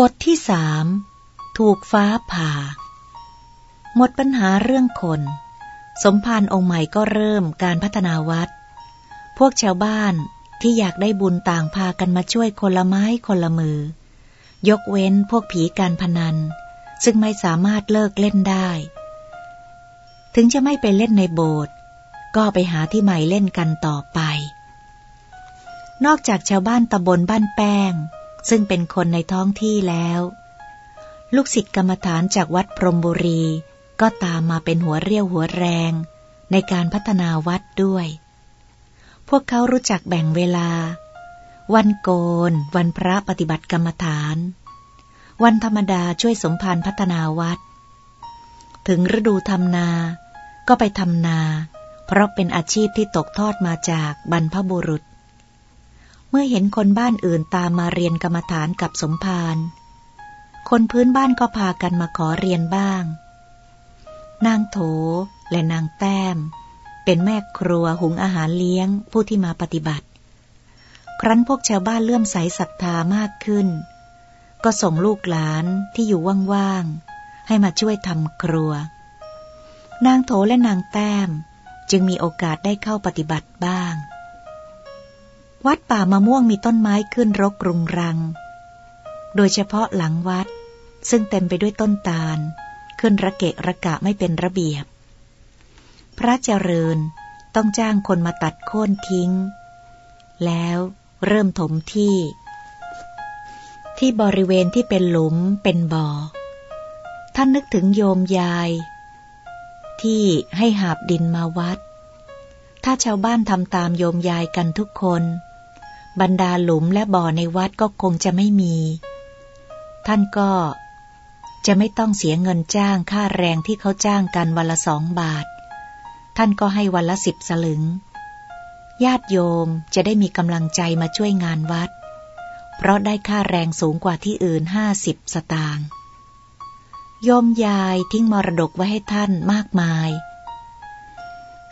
บทที่สามถูกฟ้าผ่า หมดปัญหาเรื่องคน สมภารองค์ใหม่ก็เริ่มการพัฒนาวัด พวกชาวบ้านที่อยากได้บุญต่างพากันมาช่วยคนละไม้คนละมือ ยกเว้นพวกผีการพนัน ซึ่งไม่สามารถเลิกเล่นได้ ถึงจะไม่ไปเล่นในโบสถ์ก็ไปหาที่ใหม่เล่นกันต่อไป นอกจากชาวบ้านตำบลบ้านแป้ง ซึ่งเป็นคนในท้องที่แล้ว ลูกศิษย์กรรมฐานจากวัดพรมบุรี ก็ตามมาเป็นหัวเรี่ยวหัวแรง ในการพัฒนาวัดด้วย พวกเขารู้จักแบ่งเวลา วันโกน วันพระปฏิบัติกรรมฐาน วันธรรมดาช่วยสมภารพัฒนาวัด ถึงฤดูทำนา ก็ไปทำนา เพราะเป็นอาชีพที่ตกทอดมาจากบรรพบุรุษ มื่อเห็นคนบ้านอื่นตามมาเรียนกรรมฐานกับสมภาร คนพื้นบ้านก็พากันมาขอเรียนบ้าง นางโถและนางแต้ม เป็นแม่ครัวหุงอาหารเลี้ยงผู้ที่มาปฏิบัติ ครั้นพวกชาวบ้านเลื่อมใสศรัทธามากขึ้น ก็ส่งลูกหลานที่อยู่ว่างๆ ให้มาช่วยทำครัว นางโถและนางแต้มจึงมีโอกาสได้เข้าปฏิบัติบ้าง วัดป่ามะม่วงมีต้นไม้ขึ้นรกรุงรัง โดยเฉพาะหลังวัด ซึ่งเต็มไปด้วยต้นตาล ขึ้นระเกะระกะไม่เป็นระเบียบ พระเจริญต้องจ้างคนมาตัดโค่นทิ้ง แล้วเริ่มถมที่ ที่บริเวณที่เป็นหลุมเป็นบ่อ ท่านนึกถึงโยมยาย ที่ให้หาบดินมาวัดถ้าชาวบ้านทำตามโยมยายกันทุกคน บรรดาหลุมและบ่อในวัดก็คงจะไม่มี ท่านก็จะไม่ต้องเสียเงินจ้างค่าแรงที่เขาจ้างกันวันละสองบาท ท่านก็ให้วันละสิบสลึง ญาติโยมจะได้มีกำลังใจมาช่วยงานวัด เพราะได้ค่าแรงสูงกว่าที่อื่นห้าสิบสตางค์โยมยายทิ้งมรดกไว้ให้ท่านมากมาย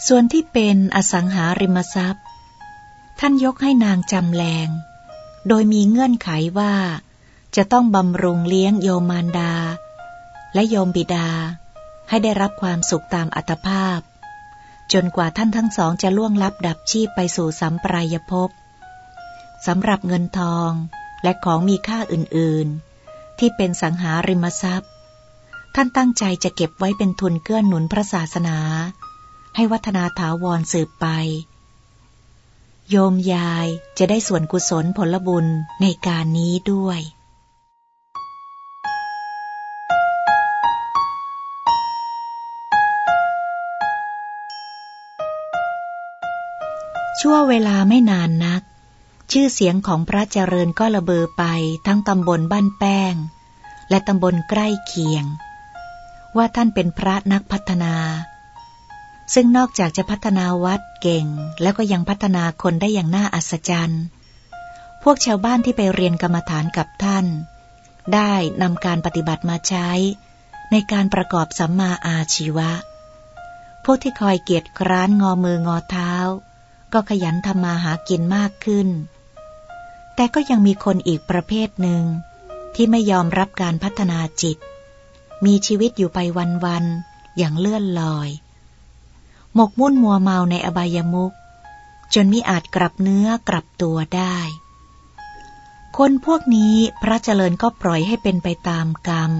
ส่วนที่เป็นอสังหาริมทรัพย์ ท่านยกให้นางจำแรง โดยมีเงื่อนไขว่า จะต้องบำรุงเลี้ยงโยมมารดา และโยมบิดา ให้ได้รับความสุขตามอัตภาพ จนกว่าท่านทั้งสองจะล่วงลับดับชีพไปสู่สัมปรายภพสำหรับเงินทองและของมีค่าอื่นๆ ที่เป็นสังหาริมทรัพย์ ท่านตั้งใจจะเก็บไว้เป็นทุนเกื้อนหนุนพระศาสนา ให้วัฒนาถาวรสืบไป โยมยายจะได้ส่วนกุศลผลบุญในการนี้ด้วยชั่วเวลาไม่นานนัก ชื่อเสียงของพระเจริญก็ระเบอไปทั้งตำบลบ้านแป้ง และตำบลใกล้เคียง ว่าท่านเป็นพระนักพัฒนา ซึ่งนอกจากจะพัฒนาวัดเก่ง แล้วก็ยังพัฒนาคนได้อย่างน่าอัศจรรย์ พวกชาวบ้านที่ไปเรียนกรรมฐานกับท่าน ได้นำการปฏิบัติมาใช้ ในการประกอบสัมมาอาชีวะ พวกที่คอยเกียรติคร้านงอมืองอเท้า ก็ขยันทำมาหากินมากขึ้น แต่ก็ยังมีคนอีกประเภทหนึ่ง ที่ไม่ยอมรับการพัฒนาจิต มีชีวิตอยู่ไปวันๆอย่างเลื่อนลอย หมกมุ่นมัวเมาในอบายมุกจนมิอาจกลับเนื้อกลับตัวได้ คนพวกนี้พระเจริญก็ปล่อยให้เป็นไปตามกรรม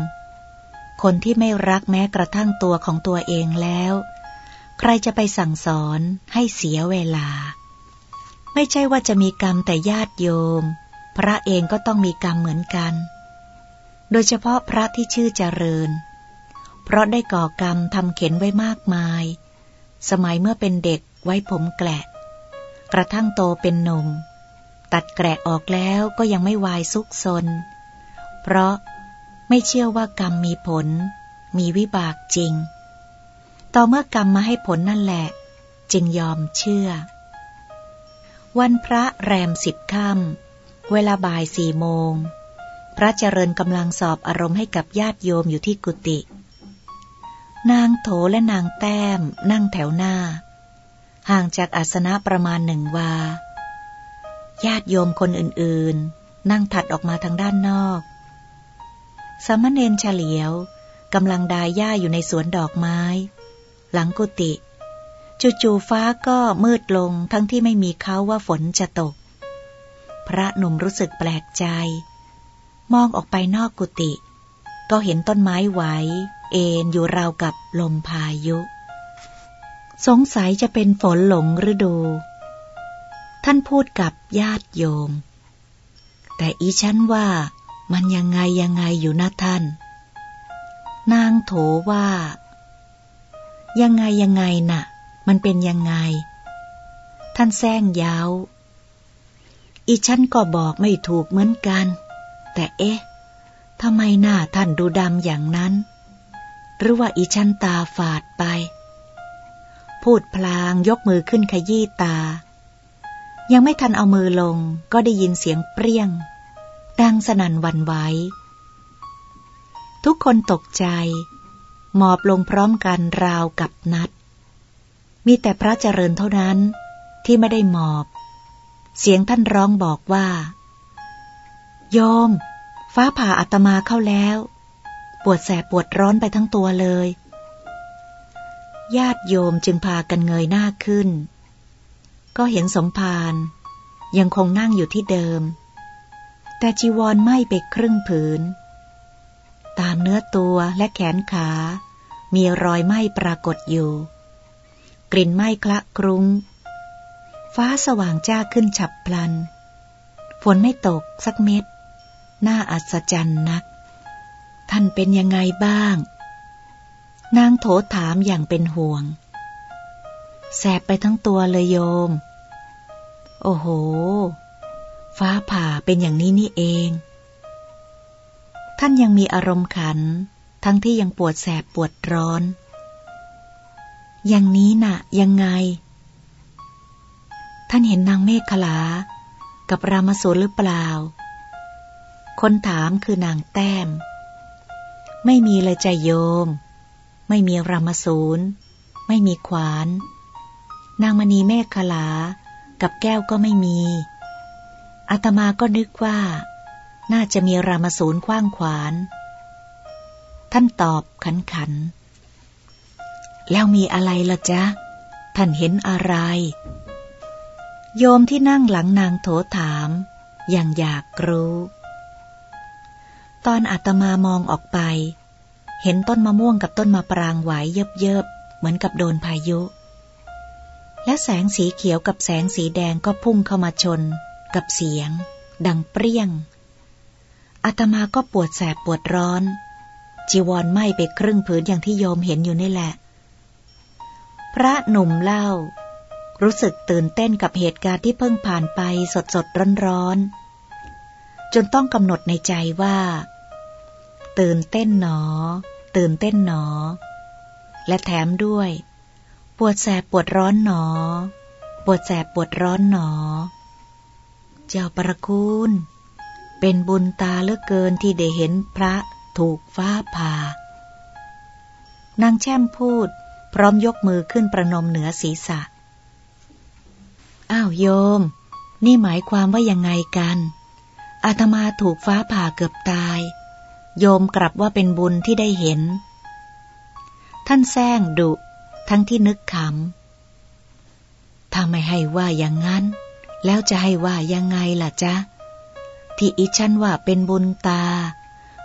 คนที่ไม่รักแม้กระทั่งตัวของตัวเองแล้ว ใครจะไปสั่งสอนให้เสียเวลา ไม่ใช่ว่าจะมีกรรมแต่ญาติโยม พระเองก็ต้องมีกรรมเหมือนกัน โดยเฉพาะพระที่ชื่อเจริญ เพราะได้ก่อกรรมทำเข็นไว้มากมาย สมัยเมื่อเป็นเด็กไว้ผมแกละกระทั่งโตเป็นหนุ่ม ตัดแกะออกแล้วก็ยังไม่วายซุกซน เพราะไม่เชื่อว่ากรรมมีผล มีวิบากจริง ต่อเมื่อกรรมมาให้ผลนั่นแหละ จึงยอมเชื่อ วันพระแรมสิบค่ำเวลาบ่ายสี่โมง พระเจริญกำลังสอบอารมณ์ให้กับญาติโยมอยู่ที่กุฏิ นางโถและนางแต้มนั่งแถวหน้า ห่างจากอาสนะประมาณหนึ่งวา ญาติโยมคนอื่นๆ นั่งถัดออกมาทางด้านนอก สามเณรเฉลียวกำลังดายหญ้าอยู่ในสวนดอกไม้ หลังกุฏิจู่ๆฟ้าก็มืดลงทั้งที่ไม่มีเขาว่าฝนจะตก พระหนุ่มรู้สึกแปลกใจ มองออกไปนอกกุฏิก็เห็นต้นไม้ไหว เอ็นอยู่ราวกับลมพายุ สงสัยจะเป็นฝนหลงฤดู ท่านพูดกับญาติโยม แต่อีฉันว่ามันยังไงยังไงอยู่นะท่าน นางโถว่า ยังไงยังไงนะ่ะ มันเป็นยังไง ท่านแซงยาว อีฉันก็บอกไม่ถูกเหมือนกัน แต่เอ๊ะทำไมหน้าท่านดูดำอย่างนั้น หรือว่าอีฉันตาฝาดไป พูดพลางยกมือขึ้นขยี้ตา ยังไม่ทันเอามือลงก็ได้ยินเสียงเปรี้ยง ดังสนั่นวันไหวทุกคนตกใจ หมอบลงพร้อมกันราวกับนัด มีแต่พระเจริญเท่านั้นที่ไม่ได้หมอบ เสียงท่านร้องบอกว่า โยม ฟ้าผ่าอาตมาเข้าแล้ว ปวดแสบปวดร้อนไปทั้งตัวเลย ญาติโยมจึงพากันเงยหน้าขึ้น ก็เห็นสมภารยังคงนั่งอยู่ที่เดิม แต่จีวรไหม้ไปครึ่งผืน ตามเนื้อตัวและแขนขา มีรอยไหม้ปรากฏอยู่ กลิ่นไหม้คละกรุงฟ้าสว่างจ้าขึ้นฉับพลัน ฝนไม่ตกสักเม็ด น่าอัศจรรย์นัก ท่านเป็นยังไงบ้าง นางโถถามอย่างเป็นห่วง แสบไปทั้งตัวเลยโยม โอ้โห ฟ้าผ่าเป็นอย่างนี้นี่เอง ท่านยังมีอารมณ์ขัน ทั้งที่ยังปวดแสบปวดร้อน อย่างนี้นะ่ะ ยังไง ท่านเห็นนางเมฆขลา กับรามสูรหรือเปล่าคนถามคือนางแต้ม ไม่มีเลยใจโยม ไม่มีรามสูรไม่มีขวาน นางมณีเมฆขลา กับแก้วก็ไม่มี อาตมาก็นึกว่า น่าจะมีรามสูนคว้างขวาน ท่านตอบขันขัน แล้วมีอะไรละจ๊ะ ท่านเห็นอะไร โยมที่นั่งหลังนางโถถาม อย่างอยากรู้ ตอนอาตมามองออกไป เห็นต้นมะม่วงกับต้นมะปรางไหวเยิบเยิบเหมือนกับโดนพายุ และแสงสีเขียวกับแสงสีแดงก็พุ่งเข้ามาชน กับเสียง ดังเปรี้ยงอาตมาก็ปวดแสบปวดร้อน จีวรไหม้ไปครึ่งผืนอย่างที่โยมเห็นอยู่นี่แหละ พระหนุ่มเล่า รู้สึกตื่นเต้นกับเหตุการณ์ที่เพิ่งผ่านไปสดสดร้อนร้อนจนต้องกำหนดในใจว่า ตื่นเต้นหนอ ตื่นเต้นหนอ และแถมด้วย ปวดแสบปวดร้อนหนอ ปวดแสบปวดร้อนหนอ เจ้าประคุณเป็นบุญตาเลือเกินที่ได้เห็นพระถูกฟ้าผ่านางแช่มพูด พร้อมยกมือขึ้นประนมเหนือศีรษะ อ้าวโยม นี่หมายความว่ายังไงกัน อาตมาถูกฟ้าผ่าเกือบตาย โยมกลับว่าเป็นบุญที่ได้เห็น ท่านแซงดุทั้งที่นึกขำถ้าไม่ให้ว่าอย่างนั้น แล้วจะให้ว่ายังไงล่ะจ๊ะ ที่อิชันว่าเป็นบุญตา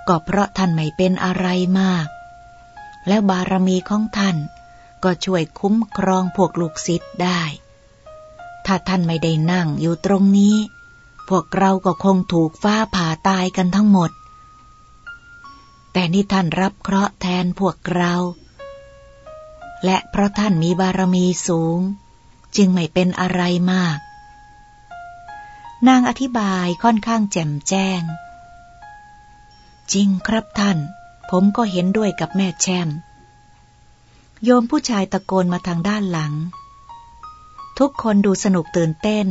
ก็เพราะท่านไม่เป็นอะไรมาก แล้วบารมีของท่านก็ช่วยคุ้มครองพวกลูกศิษย์ได้ ถ้าท่านไม่ได้นั่งอยู่ตรงนี้ พวกเราก็คงถูกฟ้าผ่าตายกันทั้งหมด แต่นี่ท่านรับเคราะห์แทนพวกเรา และเพราะท่านมีบารมีสูง จึงไม่เป็นอะไรมาก นางอธิบายค่อนข้างแจ่มแจ้ง จริงครับท่าน ผมก็เห็นด้วยกับแม่แช่ม โยมผู้ชายตะโกนมาทางด้านหลัง ทุกคนดูสนุกตื่นเต้น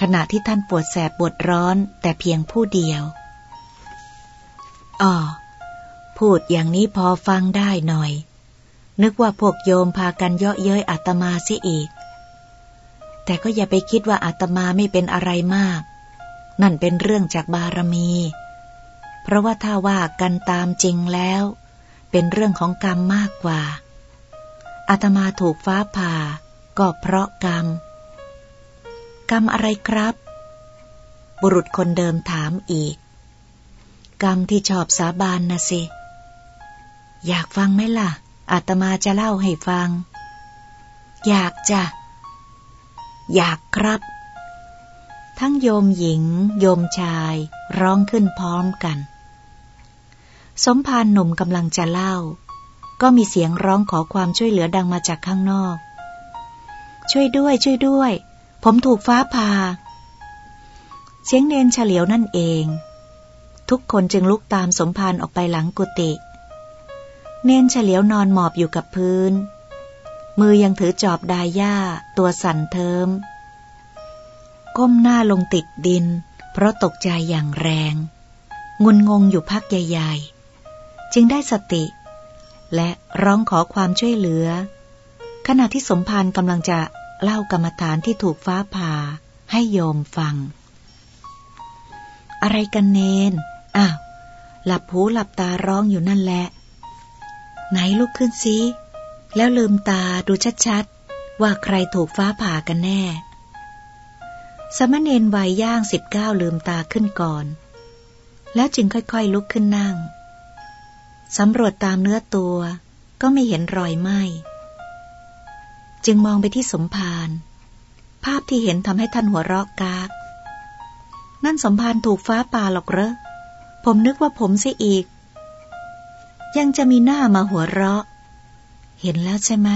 ขณะที่ท่านปวดแสบปวดร้อนแต่เพียงผู้เดียวอ๋อ พูดอย่างนี้พอฟังได้หน่อย นึกว่าพวกโยมพากันเยาะเย้ยอาตมาเสียอีก แต่ก็อย่าไปคิดว่าอาตมาไม่เป็นอะไรมาก นั่นเป็นเรื่องจากบารมี เพราะว่าถ้าว่ากันตามจริงแล้ว เป็นเรื่องของกรรมมากกว่าอาตมาถูกฟ้าผ่า ก็เพราะกรรม กรรมอะไรครับ บุรุษคนเดิมถามอีก กรรมที่ชอบสาบานนะสิ อยากฟังไหมล่ะ อาตมาจะเล่าให้ฟัง อยากจะอยากครับ ทั้งโยมหญิง โยมชายร้องขึ้นพร้อมกัน สมภารหนุ่มกำลังจะเล่า ก็มีเสียงร้องขอความช่วยเหลือดังมาจากข้างนอก ช่วยด้วย ช่วยด้วย ผมถูกฟ้าผ่าเสียงเนนเฉลียวนั่นเอง ทุกคนจึงลุกตามสมภารออกไปหลังกุฏิ เนนเฉลียวนอนหมอบอยู่กับพื้น มือยังถือจอบดายหญ้า ตัวสั่นเทิม ก้มหน้าลงติดดิน เพราะตกใจอย่างแรง งุนงงอยู่พักใหญ่ๆ จึงได้สติ และร้องขอความช่วยเหลือ ขณะที่สมภารกำลังจะเล่ากรรมฐานที่ถูกฟ้าผ่าให้โยมฟัง อะไรกันเนน อ้าว หลับหูหลับตาร้องอยู่นั่นแหละ ไหนลุกขึ้นซิแล้วลืมตาดูชัดๆ ว่าใครถูกฟ้าผ่ากันแน่ สมณเณรวัยย่างสิบเก้าลืมตาขึ้นก่อน แล้วจึงค่อยๆลุกขึ้นนั่งสำรวจตามเนื้อตัวก็ไม่เห็นรอยไหม้จึงมองไปที่สมภารภาพที่เห็นทำให้ท่านหัวเราะกาก นั่นสมภารถูกฟ้าป่าหรอกเหรอผมนึกว่าผมเสียอีก ยังจะมีหน้ามาหัวเราะ เห็นแล้วใช่ไหม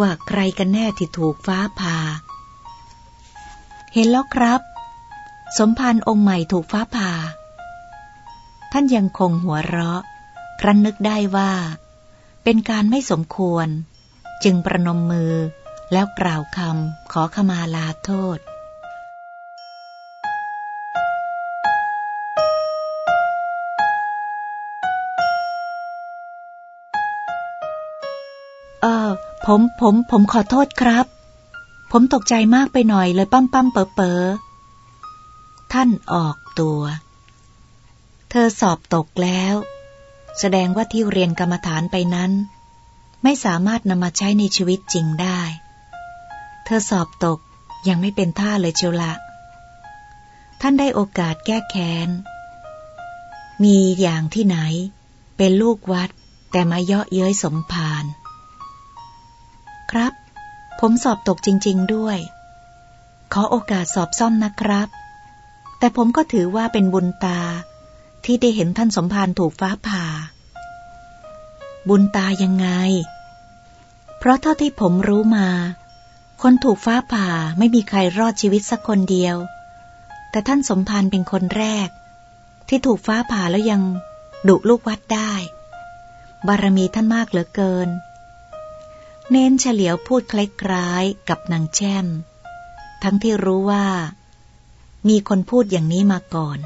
ว่าใครกันแน่ที่ถูกฟ้าผ่า เห็นแล้วครับ สมภารองค์ใหม่ถูกฟ้าผ่า ท่านยังคงหัวเราะ ครั้นนึกได้ว่า เป็นการไม่สมควร จึงประนมมือแล้วกล่าวคำขอขมาลาโทษ ผมผมผมขอโทษครับ ผมตกใจมากไปหน่อยเลยปั้มปั้มเป๋อเป๋อท่านออกตัว เธอสอบตกแล้ว แสดงว่าที่เรียนกรรมฐานไปนั้น ไม่สามารถนำมาใช้ในชีวิตจริงได้ เธอสอบตกยังไม่เป็นท่าเลยเชียวละท่านได้โอกาสแก้แค้น มีอย่างที่ไหน เป็นลูกวัดแต่มาเยาะเย้ยสมภ ผมสอบตกจริง ๆด้วย ขอโอกาสสอบซ่อมนะครับ แต่ผมก็ถือว่าเป็นบุญตา ที่ได้เห็นท่านสมภารถูกฟ้าผ่า บุญตายังไง เพราะเท่าที่ผมรู้มา คนถูกฟ้าผ่าไม่มีใครรอดชีวิตสักคนเดียว แต่ท่านสมภารเป็นคนแรก ที่ถูกฟ้าผ่าแล้วยังดุลูกวัดได้ บารมีท่านมากเหลือเกิน เน้นเฉลียวพูดคล้ายๆกับนางแช่ม ทั้งที่รู้ว่า มีคนพูดอย่างนี้มาก่อน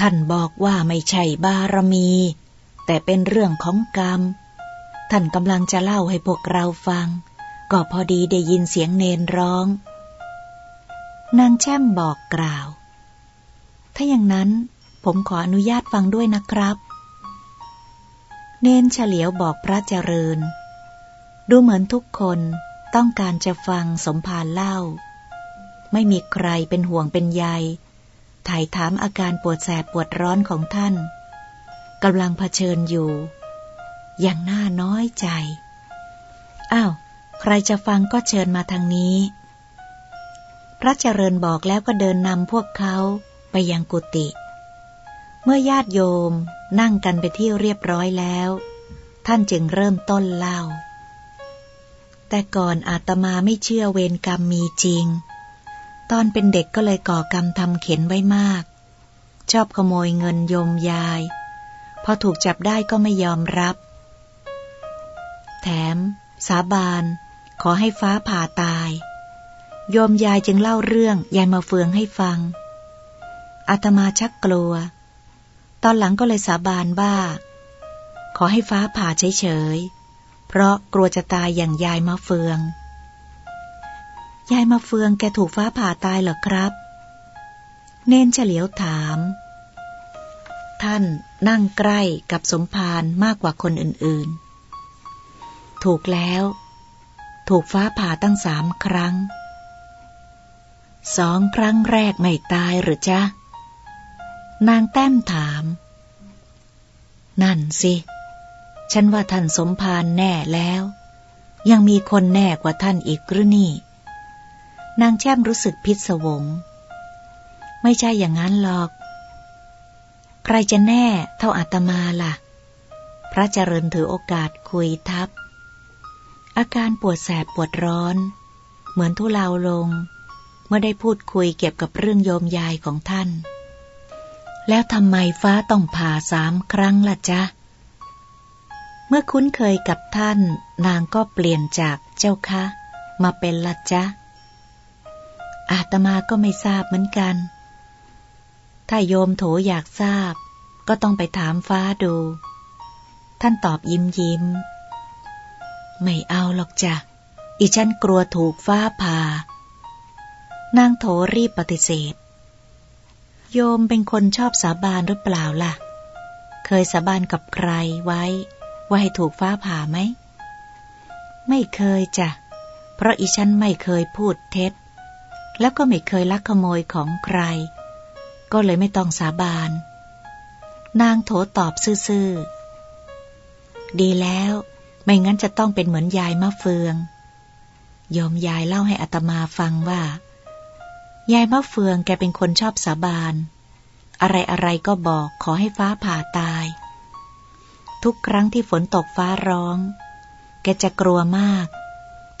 ท่านบอกว่าไม่ใช่บารมี แต่เป็นเรื่องของกรรม ท่านกำลังจะเล่าให้พวกเราฟัง ก็พอดีได้ยินเสียงเนนร้อง นางแช่มบอกกล่าว ถ้าอย่างนั้นผมขออนุญาตฟังด้วยนะครับ เนนเฉลียวบอกพระเจริญ ดูเหมือนทุกคนต้องการจะฟังสมภารเล่า ไม่มีใครเป็นห่วงเป็นใยถ่ายถามอาการปวดแสบปวดร้อนของท่านกำลังเผชิญอยู่ อย่างน่าน้อยใจ อ้าว ใครจะฟังก็เชิญมาทางนี้ พระเจริญบอกแล้วก็เดินนำพวกเขาไปยังกุฏิเมื่อญาติโยมนั่งกันไปที่เรียบร้อยแล้ว ท่านจึงเริ่มต้นเล่า แต่ก่อนอาตมาไม่เชื่อเวรกรรมมีจริง ตอนเป็นเด็กก็เลยก่อกรรมทำเข็นไว้มาก ชอบขโมยเงินโยมยาย พอถูกจับได้ก็ไม่ยอมรับ แถม สาบานขอให้ฟ้าผ่าตาย โยมยายจึงเล่าเรื่องยายมาเฟืองให้ฟัง อาตมาชักกลัว ตอนหลังก็เลยสาบานว่าขอให้ฟ้าผ่าเฉย เพราะกลัวจะตายอย่างยายมาเฟือง ยายมาเฟืองแกถูกฟ้าผ่าตายเหรอครับ เน้นเฉลียวถาม ท่านนั่งใกล้กับสมภารมากกว่าคนอื่นๆ ถูกแล้ว ถูกฟ้าผ่าตั้งสามครั้ง สองครั้งแรกไม่ตายหรือจ๊ะ นางแต้มถาม นั่นสิ ฉันว่าท่านสมภารแน่แล้ว ยังมีคนแน่กว่าท่านอีกหรือนี่ นางแช่มรู้สึกพิศวง ไม่ใช่อย่างนั้นหรอก ใครจะแน่เท่าอาตมาล่ะ พระเจริญถือโอกาสคุยทับ อาการปวดแสบปวดร้อน เหมือนทุเลาลง เมื่อได้พูดคุยเกี่ยวกับเรื่องโยมยายของท่าน แล้วทำไมฟ้าต้องผ่าสามครั้งล่ะจ๊ะ เมื่อคุ้นเคยกับท่าน นางก็เปลี่ยนจากเจ้าคะ มาเป็นละจ๊ะ อาตมาก็ไม่ทราบเหมือนกัน ถ้าโยมโถอยากทราบ ก็ต้องไปถามฟ้าดู ท่านตอบยิ้มยิ้ม ไม่เอาหรอกจ้ะ อีฉันกลัวถูกฟ้าผ่านางโถรีบปฏิเสธ โยมเป็นคนชอบสาบานหรือเปล่าล่ะ เคยสาบานกับใครไว้ ว่าให้ถูกฟ้าผ่าไหม ไม่เคยจ้ะ เพราะอีฉันไม่เคยพูดเท็จ แล้วก็ไม่เคยลักขโมยของใคร ก็เลยไม่ต้องสาบาน นางโถตอบซื่อๆ ดีแล้ว ไม่งั้นจะต้องเป็นเหมือนยายมะเฟือง ยอมยายเล่าให้อัตมาฟังว่า ยายมะเฟืองแกเป็นคนชอบสาบาน อะไรอะไรก็บอกขอให้ฟ้าผ่าตาย ทุกครั้งที่ฝนตกฟ้าร้อง แกจะกลัวมาก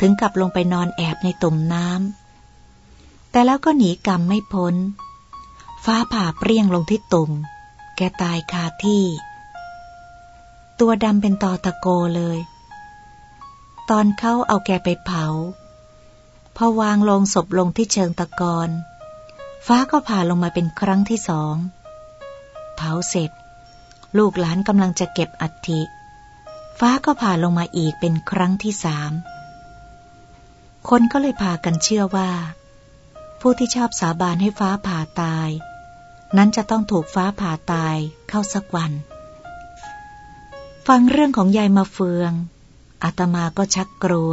ถึงกับลงไปนอนแอบในตุ่มน้ำ แต่แล้วก็หนีกรรมไม่พ้น ฟ้าผ่าเปรี้ยงลงที่ตุ่ม แกตายคาที่ ตัวดำเป็นตอตะโกเลย ตอนเขาเอาแกไปเผา พอวางลงศพลงที่เชิงตะกอน ฟ้าก็ผ่าลงมาเป็นครั้งที่สอง เผาเสร็จ ลูกหลานกำลังจะเก็บอัฐิ ฟ้าก็ผ่าลงมาอีกเป็นครั้งที่สาม คนก็เลยพากันเชื่อว่า ผู้ที่ชอบสาบานให้ฟ้าผ่าตาย นั้นจะต้องถูกฟ้าผ่าตายเข้าสักวัน ฟังเรื่องของยายมาเฟืองอาตมาก็ชักกลัว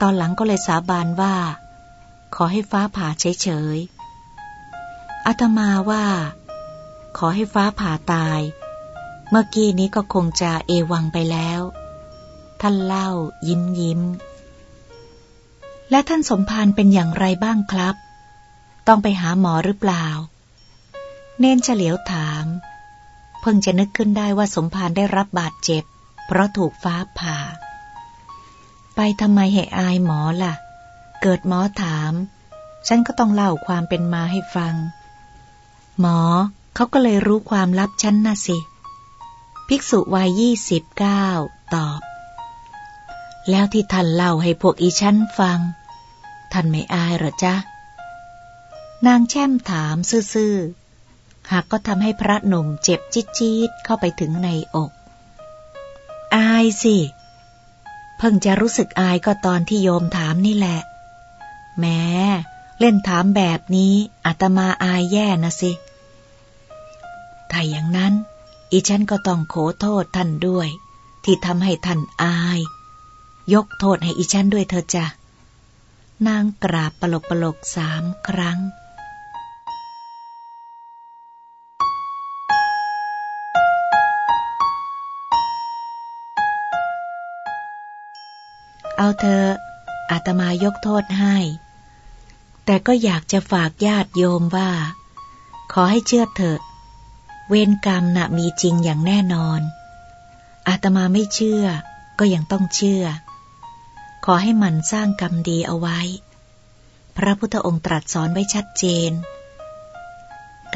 ตอนหลังก็เลยสาบานว่า ขอให้ฟ้าผ่าเฉยๆอาตมาว่า ขอให้ฟ้าผ่าตาย เมื่อกี้นี้ก็คงจะเอวังไปแล้ว ท่านเล่ายิ้มยิ้ม และท่านสมภารเป็นอย่างไรบ้างครับ ต้องไปหาหมอหรือเปล่า เน้นเฉลียวถาม เพิ่งจะนึกขึ้นได้ว่าสมภารได้รับบาดเจ็บ เพราะถูกฟ้าผ่า ไปทำไมให้อายหมอล่ะ เกิดหมอถาม ฉันก็ต้องเล่าความเป็นมาให้ฟัง หมอเขาก็เลยรู้ความลับฉันน่ะสิ ภิกษุวัยยี่สิบเก้าตอบ แล้วที่ท่านเล่าให้พวกอีฉันฟัง ท่านไม่อายหรอจ๊ะ นางแช่มถามซื่อหากก็ทำให้พระหนุ่มเจ็บจี๊ดๆเข้าไปถึงในอก อายสิ เพิ่งจะรู้สึกอายก็ตอนที่โยมถามนี่แหละ แม้เล่นถามแบบนี้อาตมาอายแย่นะสิ ถ้าอย่างนั้น อีฉันก็ต้องขอโทษท่านด้วย ที่ทำให้ท่านอาย ยกโทษให้อีฉันด้วยเธอจ้ะนางกราบปลกปลกสามครั้ง เอาเธออาตมายกโทษให้ แต่ก็อยากจะฝากญาติโยมว่า ขอให้เชื่อเถอะ เวรกรรมนะ่ะมีจริงอย่างแน่นอน อาตมาไม่เชื่อ ก็ยังต้องเชื่อ ขอให้มันสร้างกรรมดีเอาไว้ พระพุทธองค์ตรัสสอนไว้ชัดเจน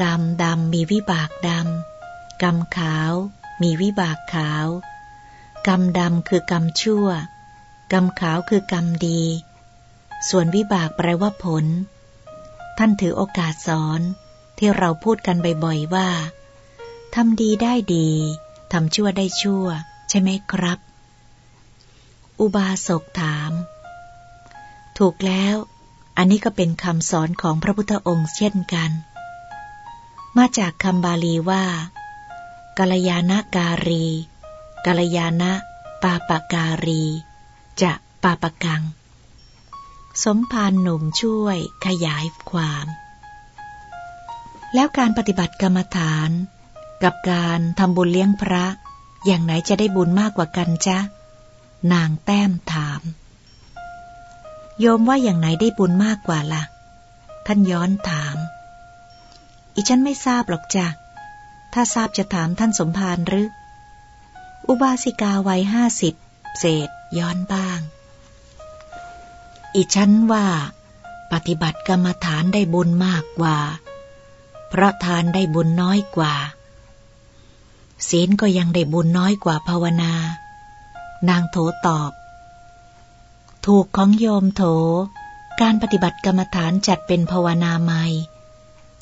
กรรมดำมีวิบากดำ กรรมขาว มีวิบากขาว กรรมดำคือกรรมชั่ว กรรมขาวคือกรรมดี ส่วนวิบากแปลว่าผล ท่านถือโอกาสสอนที่เราพูดกันบ่อยๆว่า ทำดีได้ดีทำชั่วได้ชั่ว ใช่ไหมครับ อุบาสกถาม ถูกแล้ว อันนี้ก็เป็นคำสอนของพระพุทธองค์เช่นกัน มาจากคำบาลีว่า กัลยาณการี กัลยาณปาปการี จะปาปกัง สมภารหนุ่มช่วยขยายความ แล้วการปฏิบัติกรรมฐาน กับการทำบุญเลี้ยงพระ อย่างไหนจะได้บุญมากกว่ากันจ๊ะ นางแต้มถาม โยมว่าอย่างไหนได้บุญมากกว่าละ่ะ ท่านย้อนถาม อีฉันไม่ทราบหรอกจ้ะ ถ้าทราบจะถามท่านสมภารหรือ อุบาสิกาวัยห้าสิบเศษย้อนบ้าง อีฉันว่า ปฏิบัติกรรมฐานได้บุญมากกว่า เพราะทานได้บุญน้อยกว่า ศีลก็ยังได้บุญน้อยกว่าภาวนา นางโถตอบ ถูกของโยมโถ การปฏิบัติกรรมฐานจัดเป็นภาวนาไม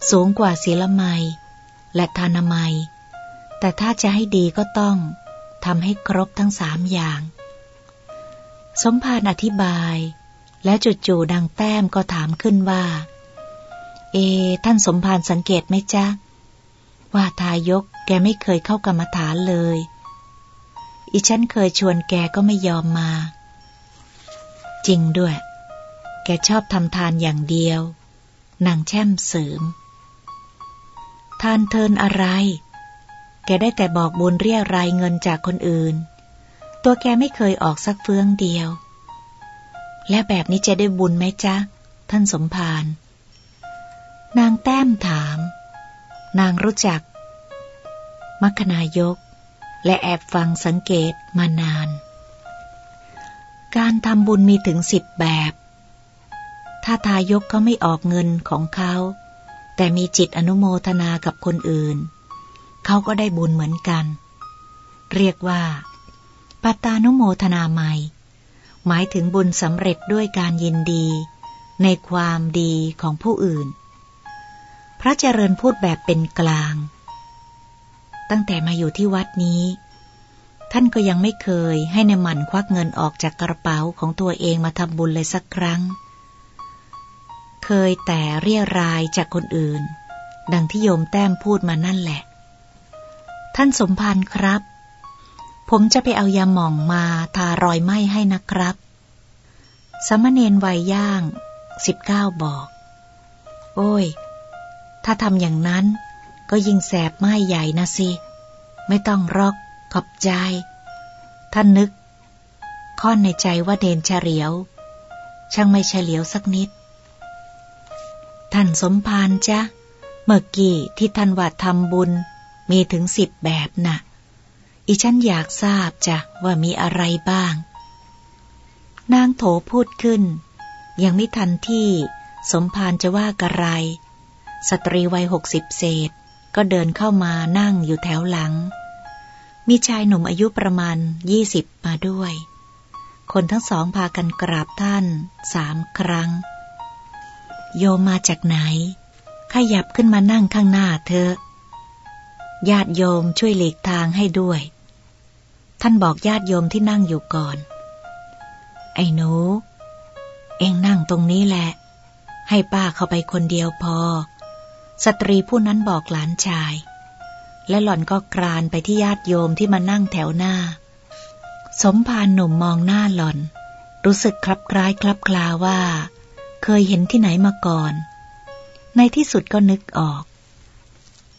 สูงกว่าศีลไมและทานาไมแต่ถ้าจะให้ดีก็ต้องทำให้ครบทั้งสามอย่าง สมภารอธิบาย และจู่ๆดังแต้มก็ถามขึ้นว่า เอ ท่านสมภารสังเกตไหมจ๊ะ ว่าทายกแกไม่เคยเข้ากรรมฐานเลย อีฉันเคยชวนแกก็ไม่ยอมมา จริงด้วย แกชอบทำทานอย่างเดียวนางแช่มเสริม ทานเทินอะไร แกได้แต่บอกบุญเรียรายเงินจากคนอื่น ตัวแกไม่เคยออกสักเฟืองเดียว และแบบนี้จะได้บุญไหมจ๊ะ ท่านสมภารนางแต้มถาม นางรู้จัก มัคคณายก และแอบฟังสังเกตมานาน การทำบุญมีถึงสิบแบบ ถ้าทายกเขาไม่ออกเงินของเขา แต่มีจิตอนุโมทนากับคนอื่น เขาก็ได้บุญเหมือนกัน เรียกว่าปตานุโมทนาใหม่ หมายถึงบุญสำเร็จด้วยการยินดี ในความดีของผู้อื่น ระเจริญพูดแบบเป็นกลาง ตั้งแต่มาอยู่ที่วัดนี้ ท่านก็ยังไม่เคยให้ในหมันควักเงินออกจากกระเป๋าของตัวเองมาทำบุญเลยสักครั้ง เคยแต่เรียรายจากคนอื่น ดังที่โยมแต้มพูดมานั่นแหละ ท่านสมภารครับ ผมจะไปเอายาหม่องมาทารอยไหม้ให้นะครับสมณเณรวัยย่างสิบเก้าบอก โอ้ย ถ้าทำอย่างนั้น ก็ยิ่งแสบไหม้ใหญ่นะสิ ไม่ต้องรอกขอบใจ ท่านนึกค่อนในใจว่าเดนเฉลียว ช่างไม่เฉลียวสักนิด ท่านสมภารจ้ะ เมื่อกี้ที่ท่านว่าทำบุญมีถึงสิบแบบนะ่ะ อีฉันอยากทราบจ้ะว่ามีอะไรบ้าง นางโถพูดขึ้น ยังไม่ทันที่สมภารจะว่ากระไร สตรีวัยหกสิบเศษ ก็เดินเข้ามานั่งอยู่แถวหลัง มีชายหนุ่มอายุประมาณยี่สิบมาด้วย คนทั้งสองพากันกราบท่านสามครั้ง โยมมาจากไหน ขยับขึ้นมานั่งข้างหน้าเธอญาติโยมช่วยหลีกทางให้ด้วย ท่านบอกญาติโยมที่นั่งอยู่ก่อน ไอ้หนู เองนั่งตรงนี้แหละ ให้ป้าเข้าไปคนเดียวพอ สตรีผู้นั้นบอกหลานชาย และหล่อนก็กรานไปที่ญาติโยมที่มานั่งแถวหน้า สมภารหนุ่มมองหน้าหล่อน รู้สึกคลับคล้ายคลับคลาว่า เคยเห็นที่ไหนมาก่อน ในที่สุดก็นึกออก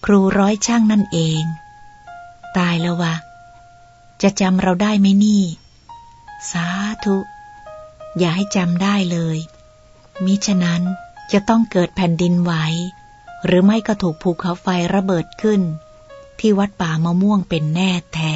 ครูร้อยช่างนั่นเอง ตายแล้ววะ จะจำเราได้ไหมนี่ สาธุ อย่าให้จำได้เลย มิฉะนั้นจะต้องเกิดแผ่นดินไหว หรือไม่ก็ถูกภูเขาไฟระเบิดขึ้น ที่วัดป่ามะม่วงเป็นแน่แท้